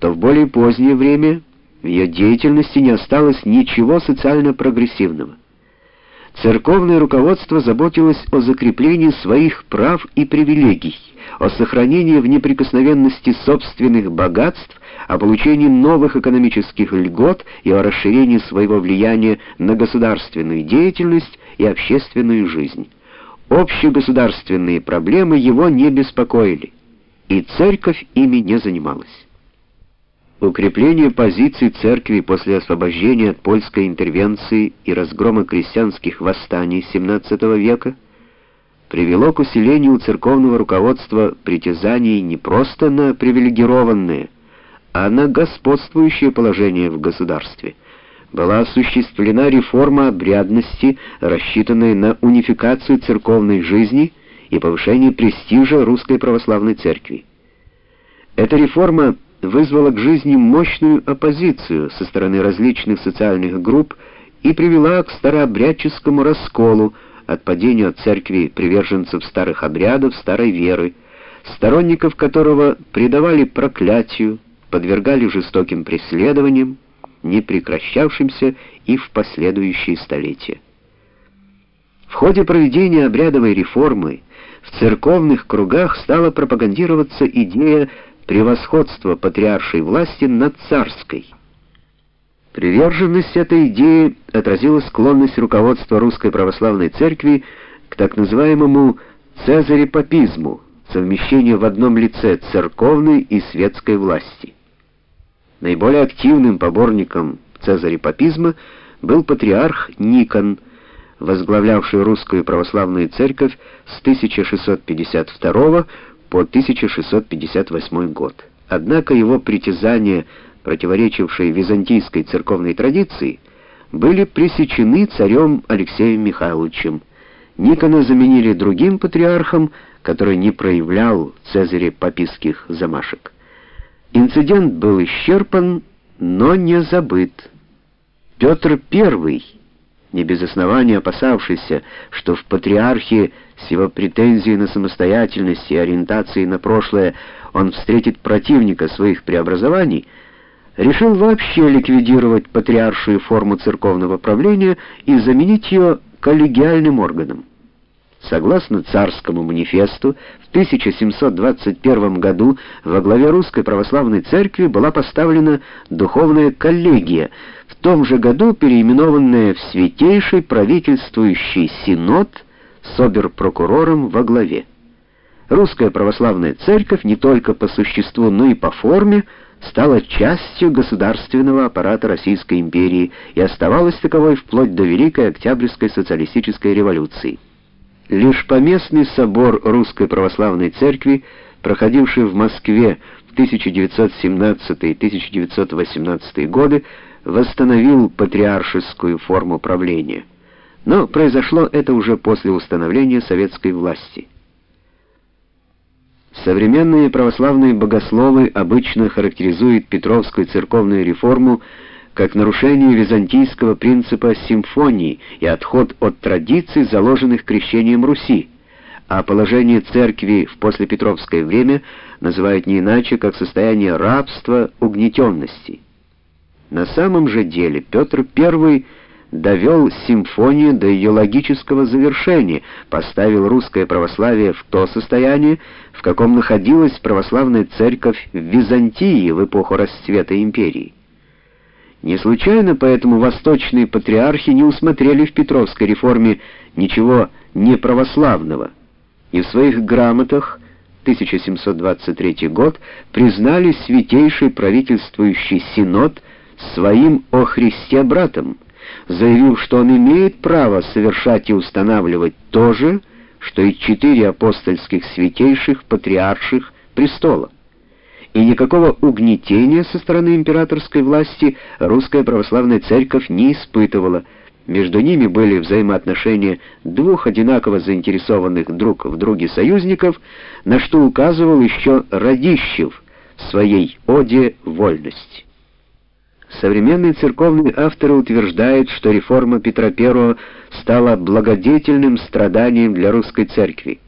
то в более позднее время в ее деятельности не осталось ничего социально прогрессивного. Церковное руководство заботилось о закреплении своих прав и привилегий, о сохранении в неприкосновенности собственных богатств, о получении новых экономических льгот и о расширении своего влияния на государственную деятельность и общественную жизнь. Общегосударственные проблемы его не беспокоили, и церковь ими не занималась. Укрепление позиций церкви после освобождения от польской интервенции и разгрома крестьянских восстаний XVII века привело к усилению церковного руководства притязаний не просто на привилегированные, а на господствующее положение в государстве. Была осуществлена реформа обрядности, рассчитанная на унификацию церковной жизни и повышение престижа русской православной церкви. Эта реформа вызвала к жизни мощную оппозицию со стороны различных социальных групп и привела к старообрядческому расколу, отпадению от церкви приверженцев старых обрядов, старой веры, сторонников которого предавали проклятию, подвергали жестоким преследованиям, не прекращавшимся и в последующие столетия. В ходе проведения обрядовой реформы в церковных кругах стала пропагандироваться идея превосходство патриаршей власти над царской. Приверженность этой идеи отразила склонность руководства Русской Православной Церкви к так называемому цезарепапизму, совмещению в одном лице церковной и светской власти. Наиболее активным поборником цезарепапизма был патриарх Никон, возглавлявший Русскую Православную Церковь с 1652 по 1658 год. Однако его притязания, противоречившие византийской церковной традиции, были пресечены царем Алексеем Михайловичем. Никона заменили другим патриархом, который не проявлял Цезаре папистских замашек. Инцидент был исчерпан, но не забыт. Петр I не без основания опасавшийся, что в патриархии с его претензией на самостоятельность и ориентацией на прошлое он встретит противника своих преобразований, решил вообще ликвидировать патриаршую форму церковного правления и заменить ее коллегиальным органом. Согласно царскому манифесту, в 1721 году во главе Русской Православной Церкви была поставлена духовная коллегия, в том же году переименованная в Святейший правительствующий синод с обер-прокурором во главе. Русская Православная Церковь не только по существу, но и по форме стала частью государственного аппарата Российской империи и оставалась таковой вплоть до Великой Октябрьской социалистической революции. Лишь поместный собор Русской Православной Церкви, проходивший в Москве в 1917-1918 годы, восстановил патриаршескую форму правления. Но произошло это уже после установления советской власти. Современные православные богословы обычно характеризуют Петровскую церковную реформу как нарушение византийского принципа симфонии и отход от традиций, заложенных крещением Руси, а положение церкви в послепетровское время называют не иначе, как состояние рабства, угнетенности. На самом же деле Петр I довел симфонию до ее логического завершения, поставил русское православие в то состояние, в каком находилась православная церковь в Византии в эпоху расцвета империи. Не случайно поэтому восточные патриархи не усмотрели в Петровской реформе ничего неправославного и в своих грамотах 1723 год признали святейший правительствующий синод своим о Христе братом, заявив, что он имеет право совершать и устанавливать то же, что и четыре апостольских святейших патриарших престола и никакого угнетения со стороны императорской власти русская православная церковь не испытывала. Между ними были взаимоотношения двух одинаково заинтересованных друг в друге союзников, на что указывал еще Радищев в своей «Оде вольности». Современные церковные авторы утверждают, что реформа Петра I стала благодетельным страданием для русской церкви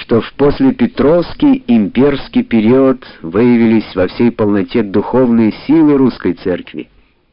что в послепетровский имперский период выявились во всей полноте духовные силы русской церкви.